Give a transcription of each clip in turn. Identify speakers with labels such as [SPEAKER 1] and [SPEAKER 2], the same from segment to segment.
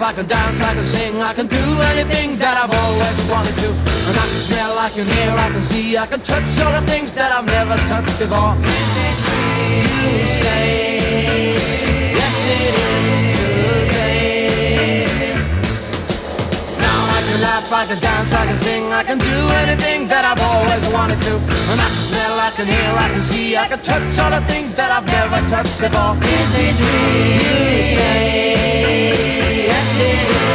[SPEAKER 1] I can dance, I can sing, I can do anything that I've always wanted to. And I can smell, I can hear, I can see, I can touch all the things that I've never touched before. Is it You say, yes it is today. Now I can laugh, I can dance, I can sing, I can do anything that I've always wanted to. And I can smell, I can hear, I can see, I can touch all the things that I've never touched before. Is it real? You say, yes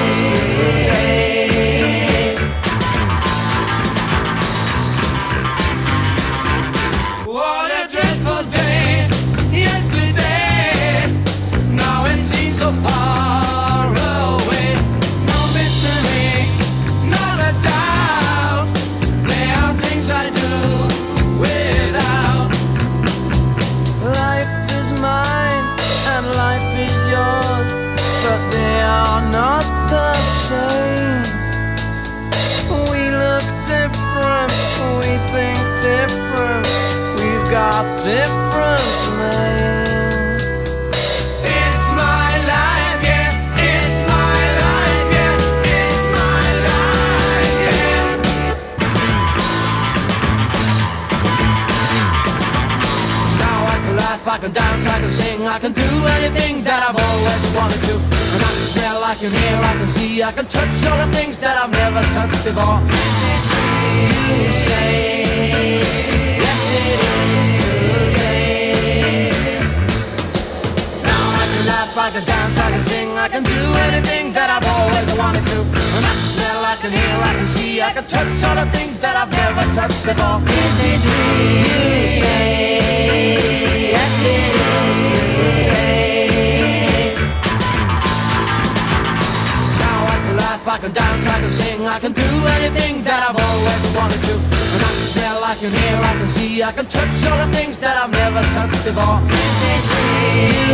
[SPEAKER 1] yeah. It's my life, yeah, it's my life, yeah Now I can laugh, I can dance, I can sing, I can do anything that I've always wanted to. And I can smell, I can hear, I can see, I can touch all the things that I've never touched before. You say, laugh, I can dance, I can sing, I can do anything that I've always wanted to. And I can smell, I can hear, I can see, I can touch all the things that I've never touched before. Is it real? You say, yes it is. Now I can laugh, I can dance, I can sing, I can do anything that I've always wanted to. And I can smell, I can hear, I can see, I can touch all the things that I've never touched before. Is it real?